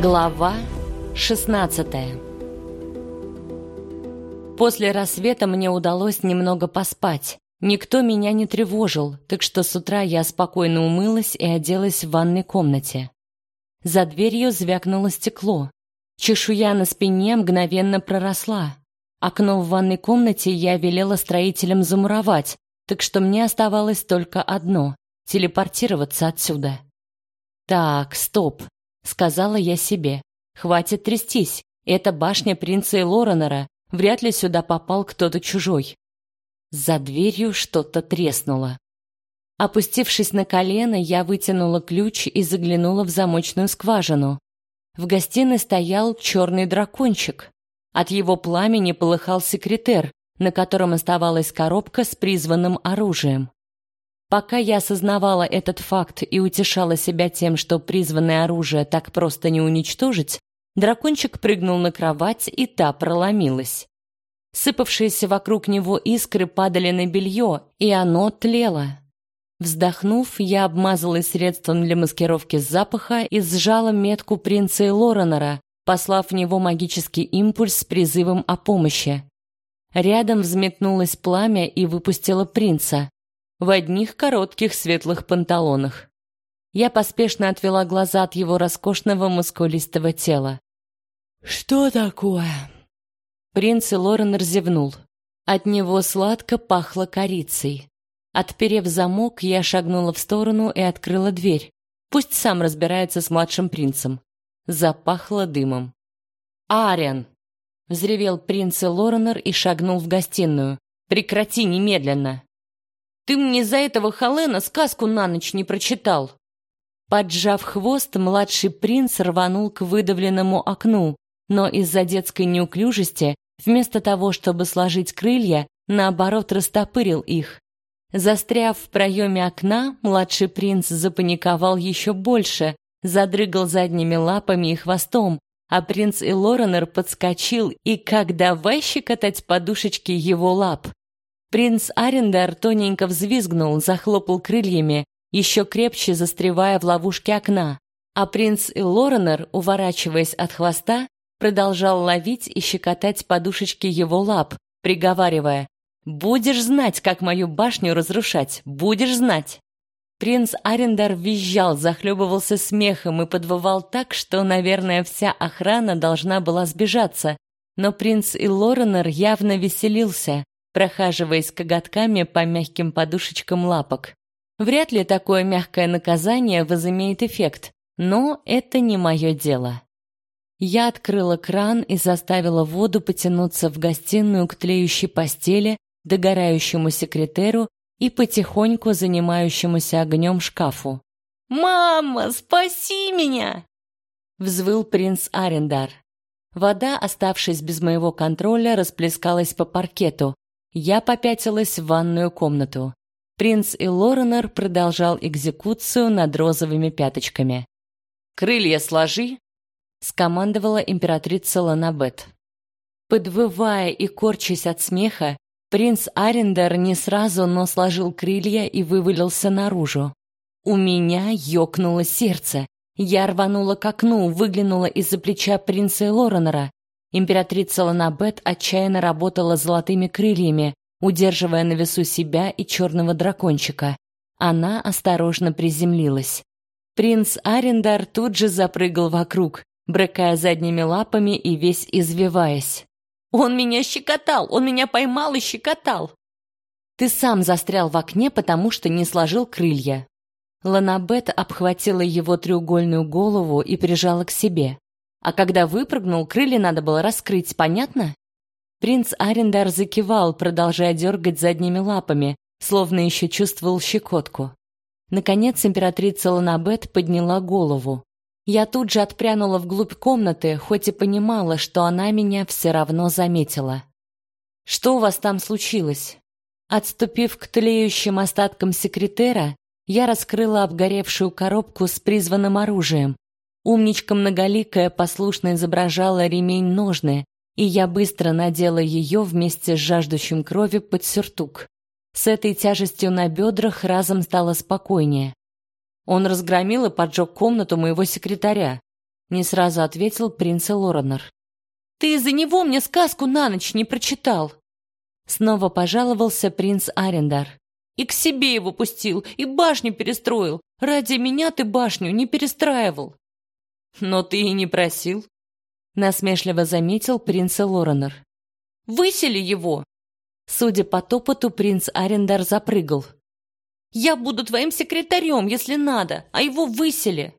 Глава 16 После рассвета мне удалось немного поспать. Никто меня не тревожил, так что с утра я спокойно умылась и оделась в ванной комнате. За дверью звякнуло стекло. Чешуя на спине мгновенно проросла. Окно в ванной комнате я велела строителям замуровать, так что мне оставалось только одно — телепортироваться отсюда. Так, стоп, сказала я себе. Хватит трястись. Это башня принца Лоренера. Вряд ли сюда попал кто-то чужой. За дверью что-то треснуло. Опустившись на колено, я вытянула ключ и заглянула в замочную скважину. В гостиной стоял черный дракончик. От его пламени полыхал секретер, на котором оставалась коробка с призванным оружием. Пока я осознавала этот факт и утешала себя тем, что призванное оружие так просто не уничтожить, дракончик прыгнул на кровать, и та проломилась. Сыпавшиеся вокруг него искры падали на белье, и оно тлело. Вздохнув, я обмазалась средством для маскировки запаха и сжала метку принца Лоренера, послав в него магический импульс с призывом о помощи. Рядом взметнулось пламя и выпустило принца в одних коротких светлых панталонах. Я поспешно отвела глаза от его роскошного мускулистого тела. «Что такое?» Принц Лорен разевнул. От него сладко пахло корицей. Отперев замок, я шагнула в сторону и открыла дверь. Пусть сам разбирается с младшим принцем. Запахло дымом. «Ариан!» — взревел принц Лоренор и шагнул в гостиную. «Прекрати немедленно!» «Ты мне за этого Халена сказку на ночь не прочитал!» Поджав хвост, младший принц рванул к выдавленному окну, но из-за детской неуклюжести, вместо того, чтобы сложить крылья, наоборот растопырил их. Застряв в проеме окна, младший принц запаниковал еще больше, задрыгал задними лапами и хвостом, а принц Илоренер подскочил и как давай щекотать подушечки его лап. Принц Арендар тоненько взвизгнул, захлопал крыльями, еще крепче застревая в ловушке окна, а принц Илоренер, уворачиваясь от хвоста, продолжал ловить и щекотать подушечки его лап, приговаривая «Будешь знать, как мою башню разрушать, будешь знать!» Принц Арендар визжал, захлебывался смехом и подвывал так, что, наверное, вся охрана должна была сбежаться. Но принц Илоренор явно веселился, прохаживаясь коготками по мягким подушечкам лапок. Вряд ли такое мягкое наказание возымеет эффект, но это не мое дело. Я открыла кран и заставила воду потянуться в гостиную к тлеющей постели, догорающему секретеру и потихоньку занимающемуся огнем шкафу. «Мама, спаси меня!» — взвыл принц Арендар. Вода, оставшись без моего контроля, расплескалась по паркету. Я попятилась в ванную комнату. Принц и Лоренор продолжал экзекуцию над розовыми пяточками. «Крылья сложи!» — скомандовала императрица Ланабет. Подвывая и корчась от смеха, Принц Арендер не сразу, но сложил крылья и вывалился наружу. У меня ёкнуло сердце. Я рванула к окну, выглянула из-за плеча принца Лоренера. Императрица Ланабет отчаянно работала золотыми крыльями, удерживая на весу себя и черного дракончика. Она осторожно приземлилась. Принц Арендар тут же запрыгал вокруг, брыкая задними лапами и весь извиваясь. Он меня щекотал, он меня поймал и щекотал. Ты сам застрял в окне, потому что не сложил крылья. Ланабет обхватила его треугольную голову и прижала к себе. А когда выпрыгнул, крылья надо было раскрыть, понятно? Принц Арендар закивал, продолжая дергать задними лапами, словно еще чувствовал щекотку. Наконец императрица Ланабет подняла голову. Я тут же отпрянула вглубь комнаты, хоть и понимала, что она меня все равно заметила. «Что у вас там случилось?» Отступив к тлеющим остаткам секретера, я раскрыла обгоревшую коробку с призванным оружием. Умничка многоликая послушно изображала ремень-ножны, и я быстро надела ее вместе с жаждущим крови под сюртук. С этой тяжестью на бедрах разом стало спокойнее. Он разгромил и поджег комнату моего секретаря. Не сразу ответил принц Лоренор. Ты из-за него мне сказку на ночь не прочитал. Снова пожаловался принц Арендар. И к себе его пустил, и башню перестроил. Ради меня ты башню не перестраивал. Но ты и не просил. Насмешливо заметил принц Лоренор. Высели его. Судя по топоту, принц Арендар запрыгал. Я буду твоим секретарем, если надо, а его высели.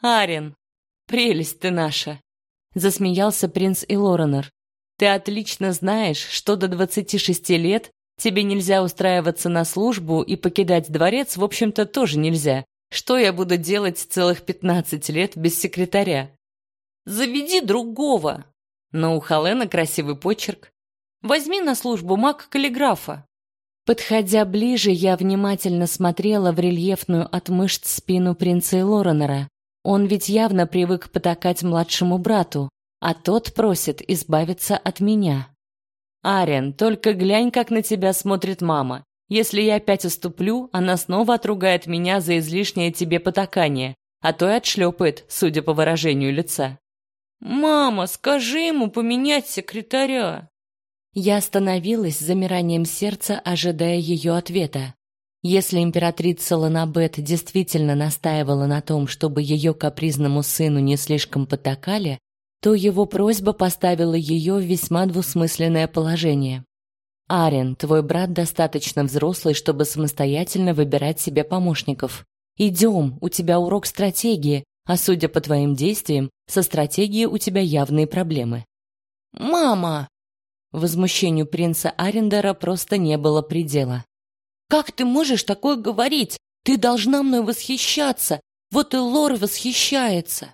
Арен, прелесть ты наша. Засмеялся принц Илоренор. Ты отлично знаешь, что до 26 лет тебе нельзя устраиваться на службу и покидать дворец, в общем-то, тоже нельзя. Что я буду делать целых 15 лет без секретаря? Заведи другого. Но у Халена красивый почерк. Возьми на службу маг-каллиграфа. Подходя ближе, я внимательно смотрела в рельефную от мышц спину принца Лоренера. Он ведь явно привык потакать младшему брату, а тот просит избавиться от меня. Арен, только глянь, как на тебя смотрит мама. Если я опять уступлю, она снова отругает меня за излишнее тебе потакание, а то и отшлепает, судя по выражению лица. «Мама, скажи ему поменять секретаря!» Я остановилась с замиранием сердца, ожидая ее ответа. Если императрица Ланабет действительно настаивала на том, чтобы ее капризному сыну не слишком потакали, то его просьба поставила ее в весьма двусмысленное положение. Арен, твой брат достаточно взрослый, чтобы самостоятельно выбирать себе помощников. Идем, у тебя урок стратегии, а судя по твоим действиям, со стратегией у тебя явные проблемы. Мама, возмущению принца Арендера просто не было предела. Как ты можешь такое говорить? Ты должна мной восхищаться. Вот и Лор восхищается.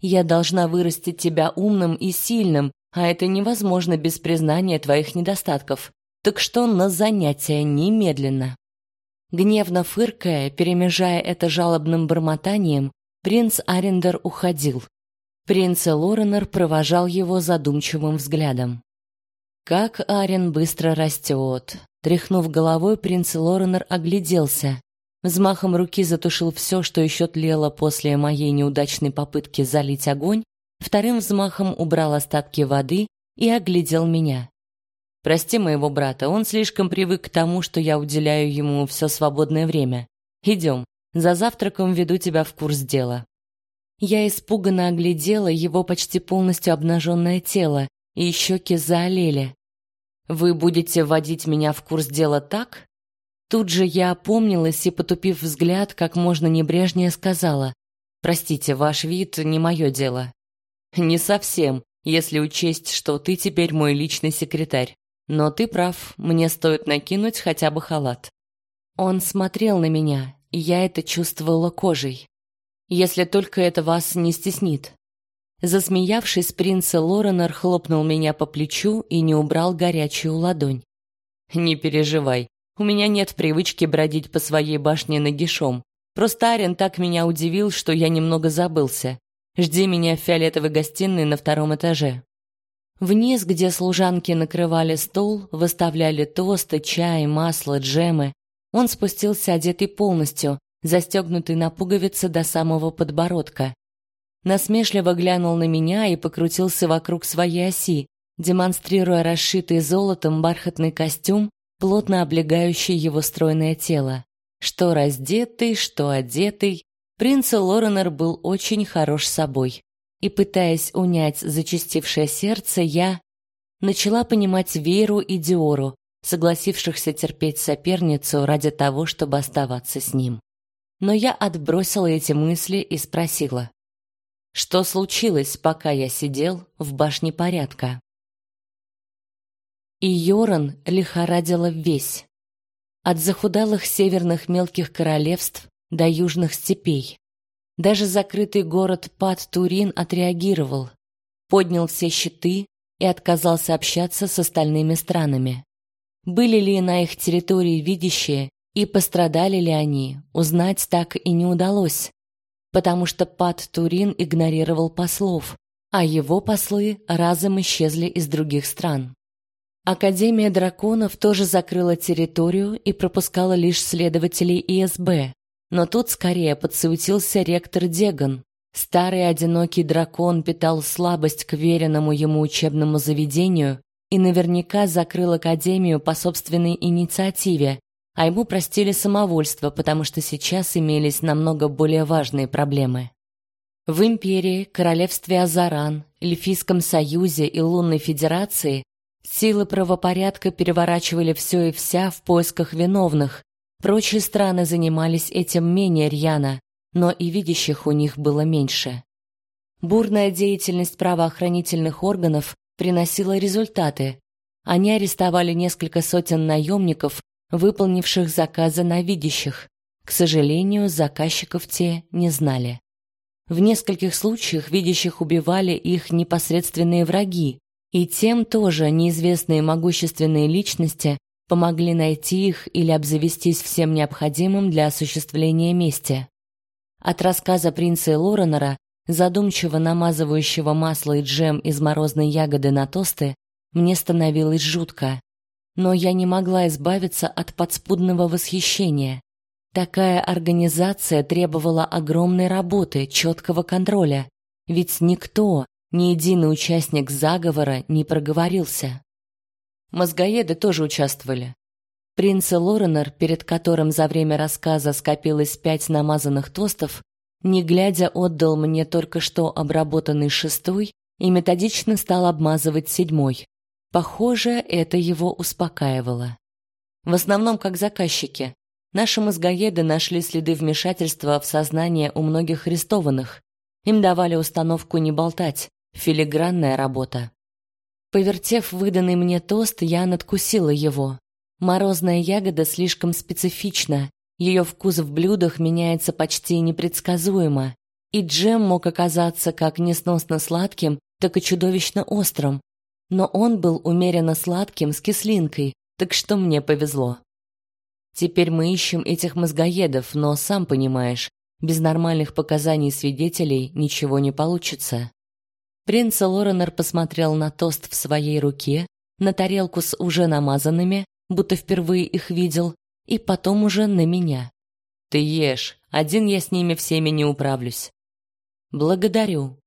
Я должна вырастить тебя умным и сильным, а это невозможно без признания твоих недостатков. Так что на занятия немедленно. Гневно фыркая, перемежая это жалобным бормотанием, принц Арендер уходил. Принц Лоренор провожал его задумчивым взглядом. Как Арен быстро растет. Тряхнув головой, принц Лоренор огляделся. Взмахом руки затушил все, что еще тлело после моей неудачной попытки залить огонь, вторым взмахом убрал остатки воды и оглядел меня. Прости моего брата, он слишком привык к тому, что я уделяю ему все свободное время. Идем, за завтраком веду тебя в курс дела. Я испуганно оглядела его почти полностью обнаженное тело, и щеки заолели. Вы будете вводить меня в курс дела так? Тут же я опомнилась и, потупив взгляд, как можно небрежнее сказала: "Простите, ваш вид не мое дело". Не совсем, если учесть, что ты теперь мой личный секретарь. Но ты прав, мне стоит накинуть хотя бы халат. Он смотрел на меня, и я это чувствовала кожей. Если только это вас не стеснит. Засмеявшись, принц Лоренор хлопнул меня по плечу и не убрал горячую ладонь. «Не переживай, у меня нет привычки бродить по своей башне нагишом. Просто Арен так меня удивил, что я немного забылся. Жди меня в фиолетовой гостиной на втором этаже». Вниз, где служанки накрывали стол, выставляли тосты, чай, масло, джемы, он спустился одетый полностью, застегнутый на пуговицы до самого подбородка насмешливо глянул на меня и покрутился вокруг своей оси, демонстрируя расшитый золотом бархатный костюм, плотно облегающий его стройное тело. Что раздетый, что одетый, принц Лоренор был очень хорош собой. И пытаясь унять зачастившее сердце, я начала понимать Веру и Диору, согласившихся терпеть соперницу ради того, чтобы оставаться с ним. Но я отбросила эти мысли и спросила: что случилось, пока я сидел в башне порядка? И Йоран лихорадила весь. От захудалых северных мелких королевств до южных степей. Даже закрытый город Пат-Турин отреагировал, поднял все щиты и отказался общаться с остальными странами. Были ли на их территории видящие и пострадали ли они, узнать так и не удалось потому что Пат Турин игнорировал послов, а его послы разом исчезли из других стран. Академия драконов тоже закрыла территорию и пропускала лишь следователей ИСБ, но тут скорее подсуетился ректор Деган. Старый одинокий дракон питал слабость к веренному ему учебному заведению и наверняка закрыл академию по собственной инициативе, а ему простили самовольство, потому что сейчас имелись намного более важные проблемы. В империи, королевстве Азаран, Эльфийском союзе и Лунной федерации силы правопорядка переворачивали все и вся в поисках виновных. Прочие страны занимались этим менее рьяно, но и видящих у них было меньше. Бурная деятельность правоохранительных органов приносила результаты. Они арестовали несколько сотен наемников выполнивших заказы на видящих. К сожалению, заказчиков те не знали. В нескольких случаях видящих убивали их непосредственные враги, и тем тоже неизвестные могущественные личности помогли найти их или обзавестись всем необходимым для осуществления мести. От рассказа принца Лоренера, задумчиво намазывающего масло и джем из морозной ягоды на тосты, мне становилось жутко но я не могла избавиться от подспудного восхищения. Такая организация требовала огромной работы, четкого контроля, ведь никто, ни единый участник заговора не проговорился. Мозгоеды тоже участвовали. Принц Лоренер, перед которым за время рассказа скопилось пять намазанных тостов, не глядя отдал мне только что обработанный шестой и методично стал обмазывать седьмой. Похоже, это его успокаивало. В основном как заказчики. Наши мозгоеды нашли следы вмешательства в сознание у многих арестованных. Им давали установку не болтать. Филигранная работа. Повертев выданный мне тост, я надкусила его. Морозная ягода слишком специфична. Ее вкус в блюдах меняется почти непредсказуемо. И джем мог оказаться как несносно сладким, так и чудовищно острым, но он был умеренно сладким с кислинкой, так что мне повезло. Теперь мы ищем этих мозгоедов, но сам понимаешь, без нормальных показаний свидетелей ничего не получится. Принц Лоренор посмотрел на тост в своей руке, на тарелку с уже намазанными, будто впервые их видел, и потом уже на меня. Ты ешь, один я с ними всеми не управлюсь. Благодарю,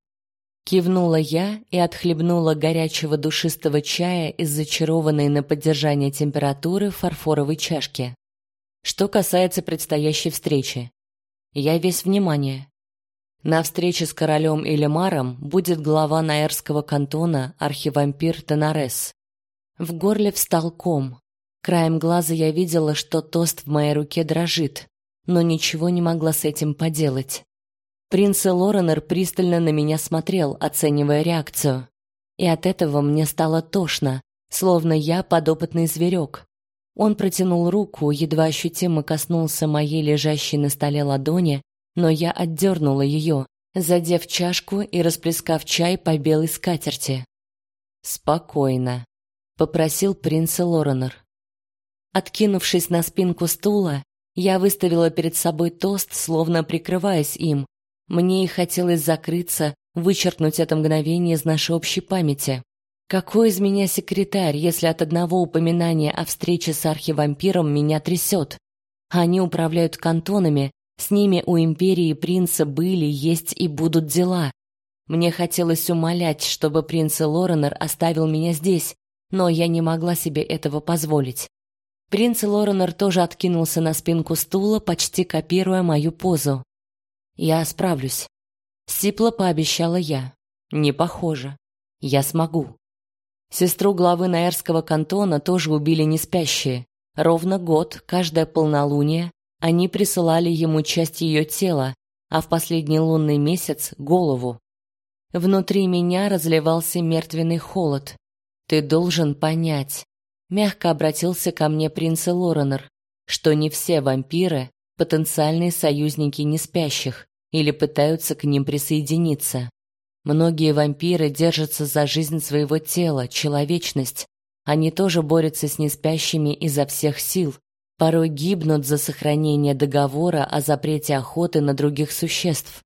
Кивнула я и отхлебнула горячего душистого чая из зачарованной на поддержание температуры фарфоровой чашки. Что касается предстоящей встречи, я весь внимание. На встрече с королем Элемаром будет глава Наэрского кантона архивампир Тенарес. В горле встал ком. Краем глаза я видела, что тост в моей руке дрожит, но ничего не могла с этим поделать. Принц Лоренер пристально на меня смотрел, оценивая реакцию. И от этого мне стало тошно, словно я подопытный зверек. Он протянул руку, едва ощутимо коснулся моей лежащей на столе ладони, но я отдернула ее, задев чашку и расплескав чай по белой скатерти. «Спокойно», — попросил принц Лоренер. Откинувшись на спинку стула, я выставила перед собой тост, словно прикрываясь им, мне и хотелось закрыться, вычеркнуть это мгновение из нашей общей памяти. Какой из меня секретарь, если от одного упоминания о встрече с архивампиром меня трясет? Они управляют кантонами, с ними у империи принца были, есть и будут дела. Мне хотелось умолять, чтобы принц Лоренер оставил меня здесь, но я не могла себе этого позволить. Принц Лоренер тоже откинулся на спинку стула, почти копируя мою позу. Я справлюсь. Сипло пообещала я. Не похоже. Я смогу. Сестру главы Наэрского кантона тоже убили неспящие. Ровно год, каждое полнолуние, они присылали ему часть ее тела, а в последний лунный месяц — голову. Внутри меня разливался мертвенный холод. Ты должен понять. Мягко обратился ко мне принц Лоренор, что не все вампиры потенциальные союзники неспящих или пытаются к ним присоединиться. Многие вампиры держатся за жизнь своего тела, человечность. Они тоже борются с неспящими изо всех сил, порой гибнут за сохранение договора о запрете охоты на других существ.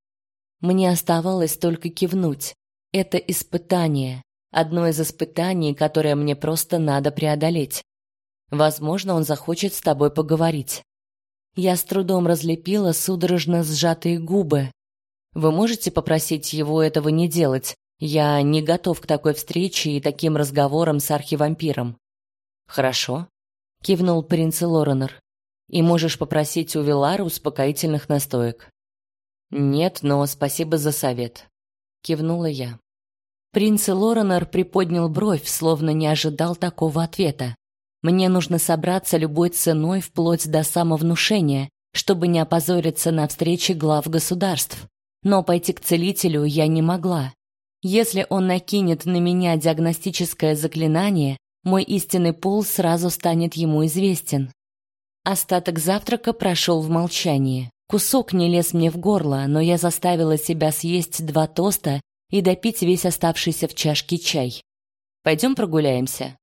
Мне оставалось только кивнуть. Это испытание, одно из испытаний, которое мне просто надо преодолеть. Возможно, он захочет с тобой поговорить. Я с трудом разлепила судорожно сжатые губы. Вы можете попросить его этого не делать? Я не готов к такой встрече и таким разговорам с архивампиром. Хорошо, кивнул принц Лоренор. И можешь попросить у Вилара успокоительных настоек. Нет, но спасибо за совет, кивнула я. Принц Лоренор приподнял бровь, словно не ожидал такого ответа. Мне нужно собраться любой ценой вплоть до самовнушения, чтобы не опозориться на встрече глав государств. Но пойти к целителю я не могла. Если он накинет на меня диагностическое заклинание, мой истинный пол сразу станет ему известен. Остаток завтрака прошел в молчании. Кусок не лез мне в горло, но я заставила себя съесть два тоста и допить весь оставшийся в чашке чай. Пойдем прогуляемся,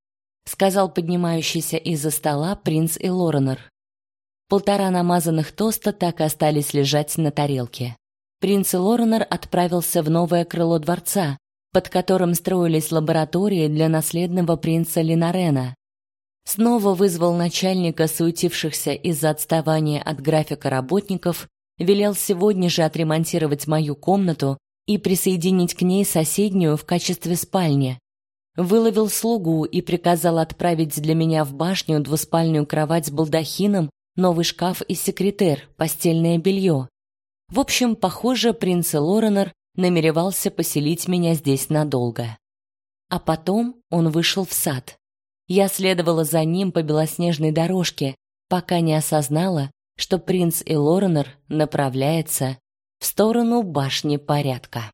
сказал поднимающийся из-за стола принц Элоренор. Полтора намазанных тоста так и остались лежать на тарелке. Принц Лоренор отправился в новое крыло дворца, под которым строились лаборатории для наследного принца Линарена. Снова вызвал начальника суетившихся из-за отставания от графика работников, велел сегодня же отремонтировать мою комнату и присоединить к ней соседнюю в качестве спальни. Выловил слугу и приказал отправить для меня в башню двуспальную кровать с балдахином новый шкаф и секретер, постельное белье. В общем, похоже, принц Лоренор намеревался поселить меня здесь надолго. А потом он вышел в сад. Я следовала за ним по белоснежной дорожке, пока не осознала, что принц Элоренор направляется в сторону башни порядка.